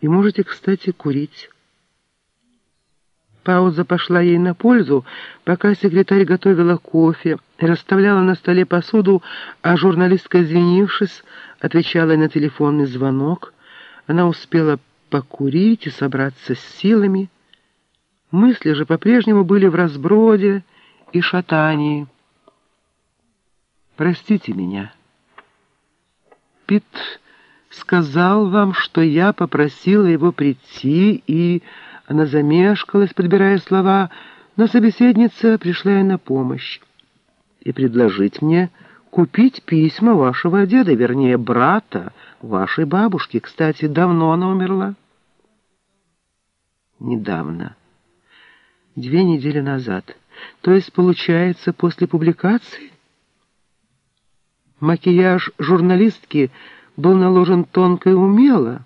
И можете, кстати, курить. Пауза пошла ей на пользу, пока секретарь готовила кофе, расставляла на столе посуду, а журналистка, извинившись, отвечала на телефонный звонок. Она успела покурить и собраться с силами. Мысли же по-прежнему были в разброде и шатании. «Простите меня. Пит сказал вам, что я попросила его прийти, и...» Она замешкалась, подбирая слова, но собеседница пришла ей на помощь и предложить мне купить письма вашего деда, вернее, брата вашей бабушки. Кстати, давно она умерла? Недавно. Две недели назад. То есть, получается, после публикации? Макияж журналистки был наложен тонко и умело,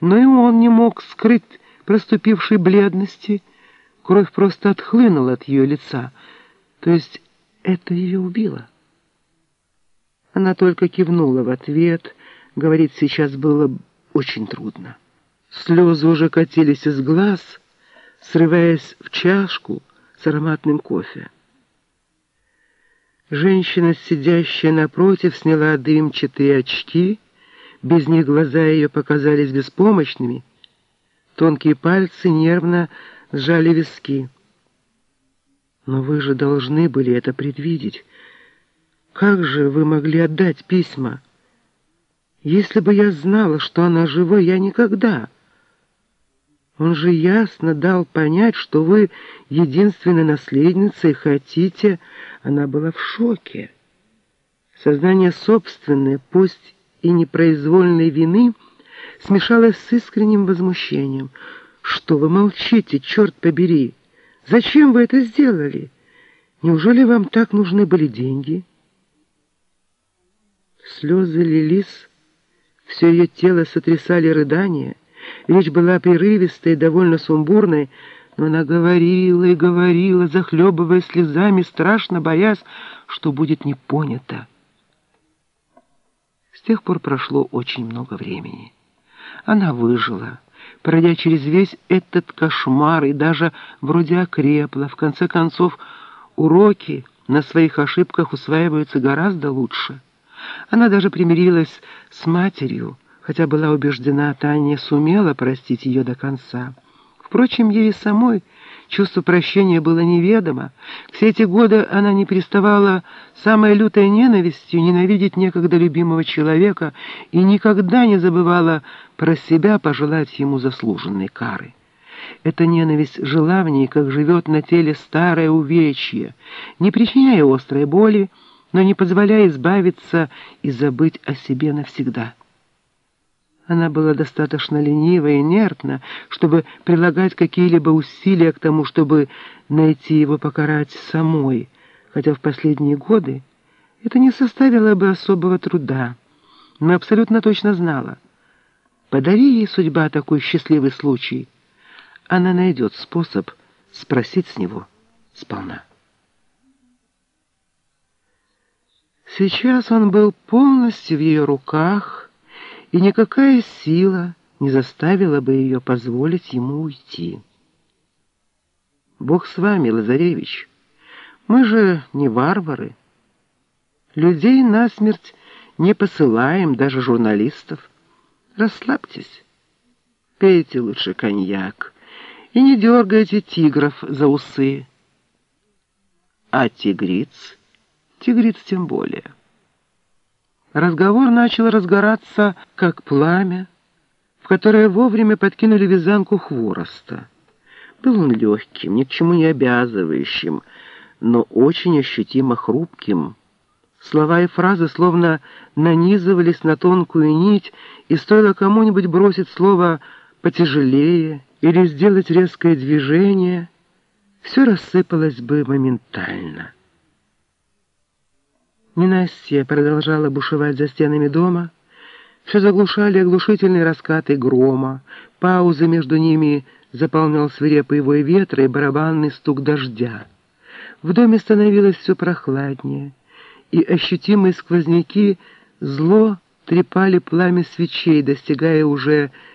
но и он не мог скрыть проступившей бледности. Кровь просто отхлынула от ее лица. То есть это ее убило. Она только кивнула в ответ. Говорить сейчас было очень трудно. Слезы уже катились из глаз, срываясь в чашку с ароматным кофе. Женщина, сидящая напротив, сняла дымчатые очки. Без них глаза ее показались беспомощными. Тонкие пальцы нервно сжали виски. Но вы же должны были это предвидеть. Как же вы могли отдать письма? Если бы я знала, что она жива, я никогда... Он же ясно дал понять, что вы единственная наследница и хотите... Она была в шоке. Сознание собственной, пусть и непроизвольной вины, смешалось с искренним возмущением. «Что вы молчите, черт побери? Зачем вы это сделали? Неужели вам так нужны были деньги?» Слезы лились, все ее тело сотрясали рыдания, Речь была прерывистой, довольно сумбурной, но она говорила и говорила, захлебывая слезами, страшно боясь, что будет не понято. С тех пор прошло очень много времени. Она выжила, пройдя через весь этот кошмар и даже вроде окрепла. В конце концов, уроки на своих ошибках усваиваются гораздо лучше. Она даже примирилась с матерью, хотя была убеждена, Таня сумела простить ее до конца. Впрочем, ей самой чувство прощения было неведомо. Все эти годы она не переставала самой лютой ненавистью ненавидеть некогда любимого человека и никогда не забывала про себя пожелать ему заслуженной кары. Эта ненависть жила в ней, как живет на теле старое увечье, не причиняя острой боли, но не позволяя избавиться и забыть о себе навсегда. Она была достаточно ленива и инертна, чтобы прилагать какие-либо усилия к тому, чтобы найти его покарать самой, хотя в последние годы это не составило бы особого труда, но абсолютно точно знала. Подари ей судьба такой счастливый случай, она найдет способ спросить с него сполна. Сейчас он был полностью в ее руках, и никакая сила не заставила бы ее позволить ему уйти. Бог с вами, Лазаревич, мы же не варвары. Людей насмерть не посылаем, даже журналистов. Расслабьтесь, пейте лучше коньяк и не дергайте тигров за усы. А тигриц, тигриц тем более. Разговор начал разгораться, как пламя, в которое вовремя подкинули вязанку хвороста. Был он легким, ни к чему не обязывающим, но очень ощутимо хрупким. Слова и фразы словно нанизывались на тонкую нить, и стоило кому-нибудь бросить слово потяжелее или сделать резкое движение, все рассыпалось бы моментально. Ненастье продолжала бушевать за стенами дома. Все заглушали оглушительные раскаты грома. Паузы между ними заполнял свирепый вой ветра и барабанный стук дождя. В доме становилось все прохладнее, и ощутимые сквозняки зло трепали пламя свечей, достигая уже